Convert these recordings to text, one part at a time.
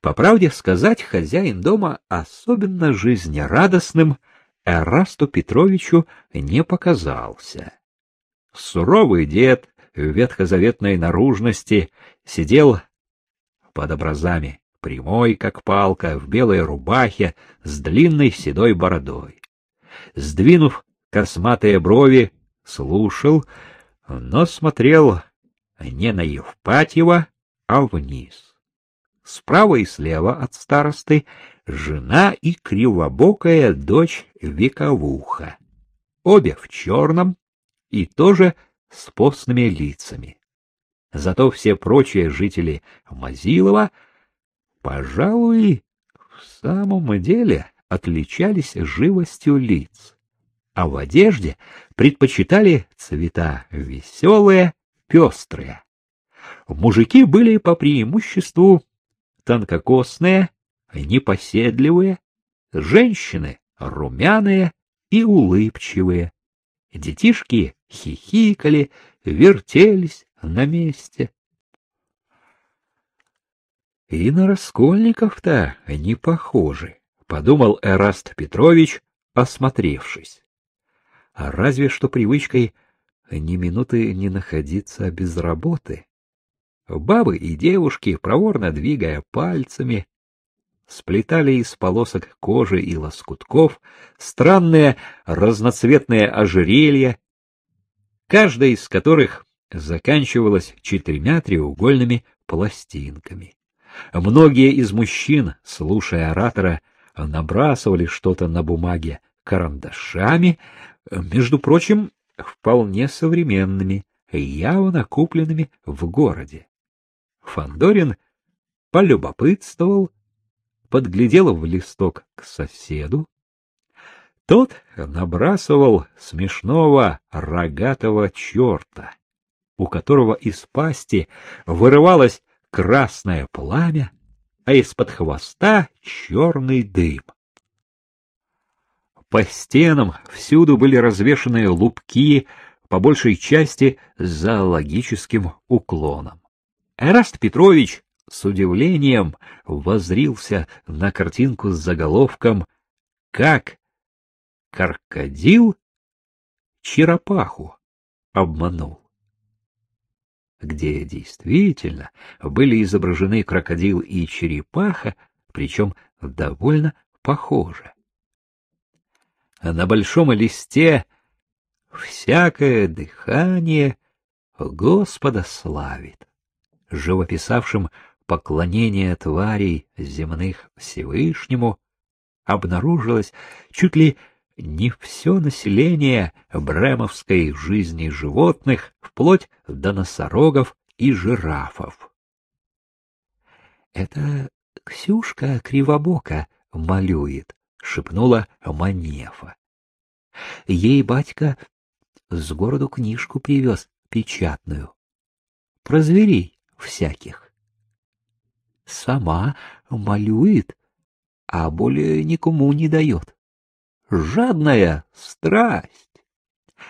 По правде сказать, хозяин дома особенно жизнерадостным Эрасту Петровичу не показался. Суровый дед в ветхозаветной наружности сидел под образами, прямой, как палка, в белой рубахе, с длинной седой бородой. Сдвинув косматые брови, слушал, но смотрел не на Евпатьева, а вниз. Справа и слева от старосты жена и кривобокая дочь Вековуха. Обе в черном и тоже с постными лицами. Зато все прочие жители Мазилова, пожалуй, в самом деле отличались живостью лиц, а в одежде предпочитали цвета веселые, пестрые. Мужики были по преимуществу тонкокосные, непоседливые, женщины румяные и улыбчивые. Детишки хихикали, вертелись на месте. И на раскольников-то не похожи, подумал Эраст Петрович, осмотревшись. А разве что привычкой ни минуты не находиться без работы. Бабы и девушки, проворно двигая пальцами, сплетали из полосок кожи и лоскутков странные разноцветные ожерелья, каждая из которых заканчивалась четырьмя треугольными пластинками. Многие из мужчин, слушая оратора, набрасывали что-то на бумаге карандашами, между прочим, вполне современными, явно купленными в городе. Фандорин полюбопытствовал, подглядел в листок к соседу. Тот набрасывал смешного рогатого черта, у которого из пасти вырывалось красное пламя, а из-под хвоста черный дым. По стенам всюду были развешаны лупки, по большей части с зоологическим уклоном. Эраст Петрович с удивлением возрился на картинку с заголовком «Как крокодил черепаху обманул», где действительно были изображены крокодил и черепаха, причем довольно похожи. На большом листе всякое дыхание Господа славит живописавшим поклонение тварей земных Всевышнему, обнаружилось чуть ли не все население бремовской жизни животных, вплоть до носорогов и жирафов. Это Ксюшка Кривобока малюет, шепнула Манефа. Ей батька с городу книжку привез печатную. Про зверей всяких. Сама малюет, а более никому не дает. Жадная страсть.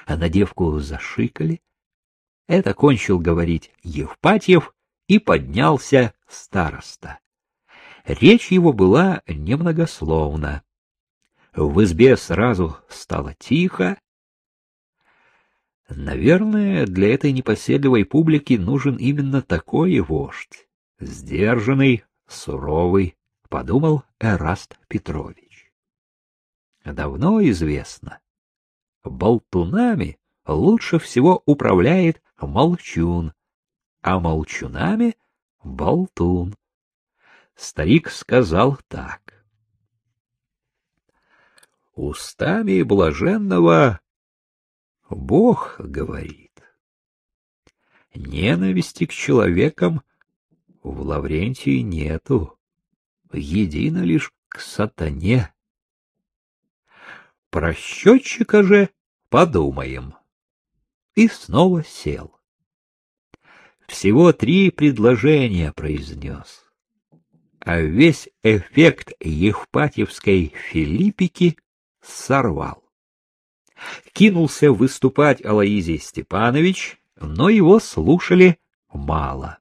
А на девку зашикали. Это кончил говорить Евпатьев и поднялся староста. Речь его была немногословна. В избе сразу стало тихо, Наверное, для этой непоседливой публики нужен именно такой вождь, сдержанный, суровый, подумал Эраст Петрович. Давно известно, болтунами лучше всего управляет молчун, а молчунами — болтун. Старик сказал так. Устами блаженного Бог говорит. Ненависти к человекам в Лаврентии нету, едино лишь к сатане. Про счетчика же подумаем. И снова сел. Всего три предложения произнес, а весь эффект Евпатьевской Филиппики сорвал кинулся выступать Алоизий Степанович, но его слушали мало.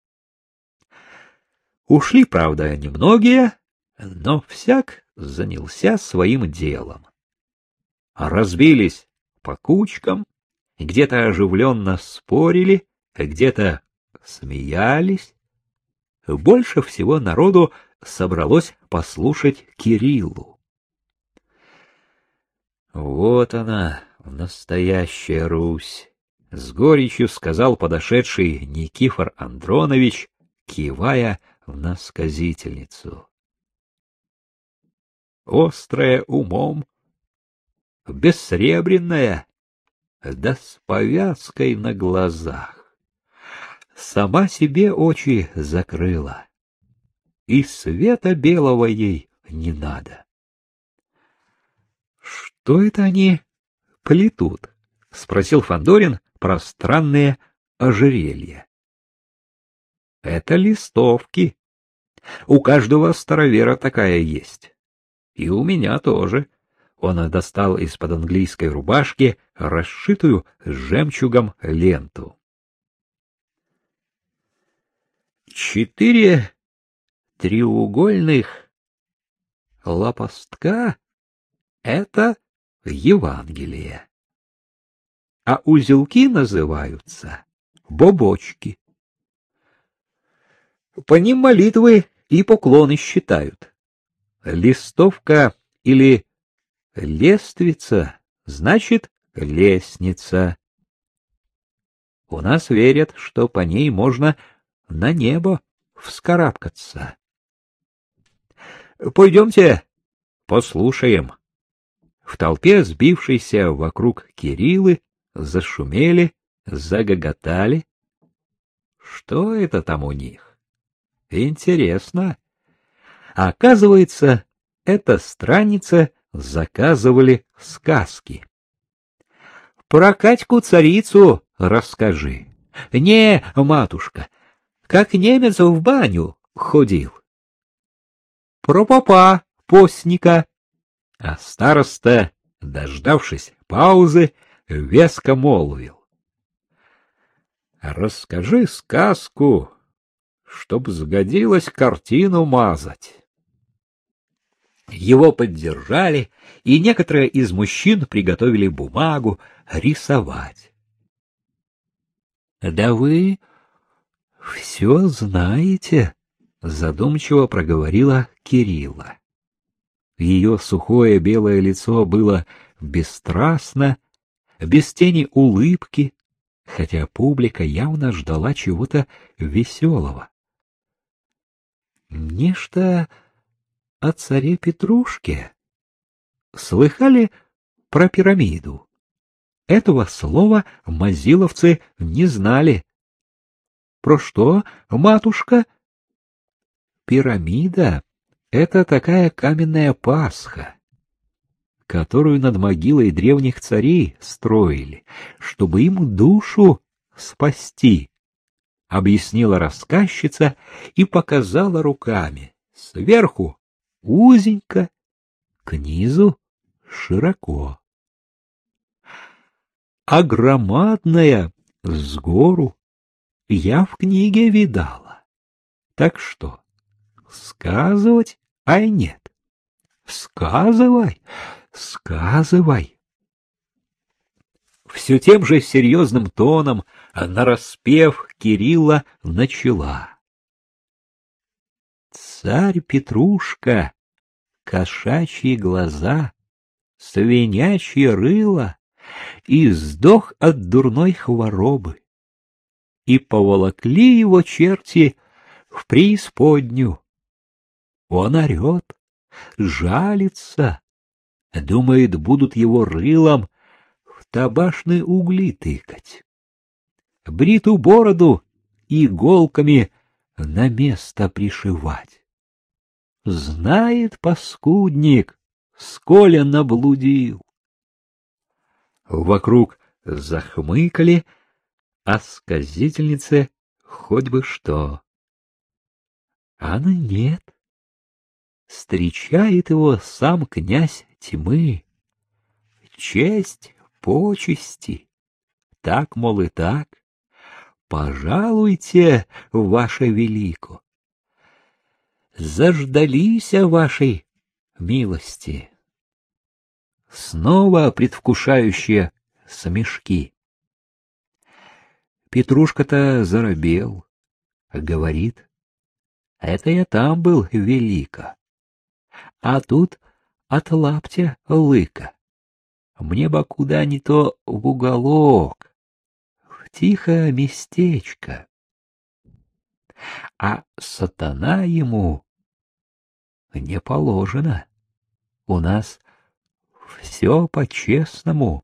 Ушли, правда, немногие, но всяк занялся своим делом. Разбились по кучкам, где-то оживленно спорили, где-то смеялись. Больше всего народу собралось послушать Кириллу. Вот она, настоящая Русь, с горечью сказал подошедший Никифор Андронович, кивая на сказительницу. Острая умом, бессребренная, да с повязкой на глазах. Сама себе очи закрыла, и света белого ей не надо. Что это они плетут? — спросил Фандорин про странные ожерелья. — Это листовки. У каждого старовера такая есть. И у меня тоже. Он достал из-под английской рубашки расшитую жемчугом ленту. Четыре треугольных лопастка — это Евангелие. А узелки называются бобочки. По ним молитвы и поклоны считают. Листовка или лествица значит лестница. У нас верят, что по ней можно на небо вскарабкаться. Пойдемте, послушаем. В толпе, сбившейся вокруг Кириллы, зашумели, загоготали. Что это там у них? Интересно. оказывается, эта страница заказывали сказки. Про Катьку-царицу расскажи. Не, матушка, как немец в баню ходил. Про попа постника. А староста, дождавшись паузы, веско молвил. Расскажи сказку, чтоб сгодилась картину мазать. Его поддержали, и некоторые из мужчин приготовили бумагу рисовать. — Да вы все знаете, — задумчиво проговорила Кирилла. Ее сухое белое лицо было бесстрастно, без тени улыбки, хотя публика явно ждала чего-то веселого. Нечто о царе Петрушке. Слыхали про пирамиду? Этого слова мазиловцы не знали. Про что, матушка? Пирамида — это такая каменная Пасха, которую над могилой древних царей строили, чтобы им душу спасти, — объяснила рассказчица и показала руками. Сверху узенько, к низу широко. А громадная с гору я в книге видала. Так что, сказывать, ай нет? Сказывай, сказывай. Все тем же серьезным тоном, нараспев Кирилла, начала. Царь Петрушка, кошачьи глаза, свинячье рыло, и сдох от дурной хворобы. И поволокли его черти в преисподнюю. Он орет, жалится, думает, будут его рылом в табашные угли тыкать. Бриту бороду иголками на место пришивать. Знает паскудник, сколя наблудил. Вокруг захмыкали, а сказительнице хоть бы что. А на нет. Встречает его сам князь тьмы. Честь, почести, так, мол, и так. Пожалуйте, ваше велико. заждались вашей милости. Снова предвкушающие смешки. Петрушка-то заробел, говорит, это я там был велико, а тут от лаптя лыка. Мне бы куда ни то в уголок, в тихое местечко. А сатана ему не положено. У нас все по-честному.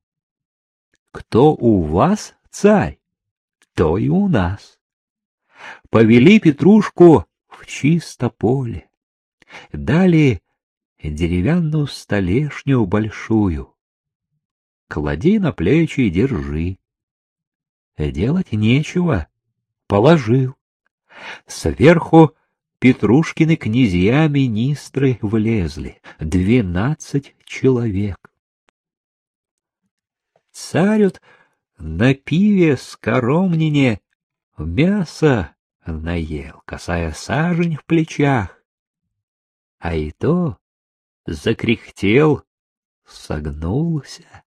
Кто у вас царь, то и у нас. Повели Петрушку в чисто поле. Дали деревянную столешню большую. Клади на плечи и держи. Делать нечего, положил. Сверху Петрушкины князья-министры влезли, двенадцать человек. Царют на пиве с коромнине мясо наел, касая сажень в плечах. А и то закряхтел, согнулся.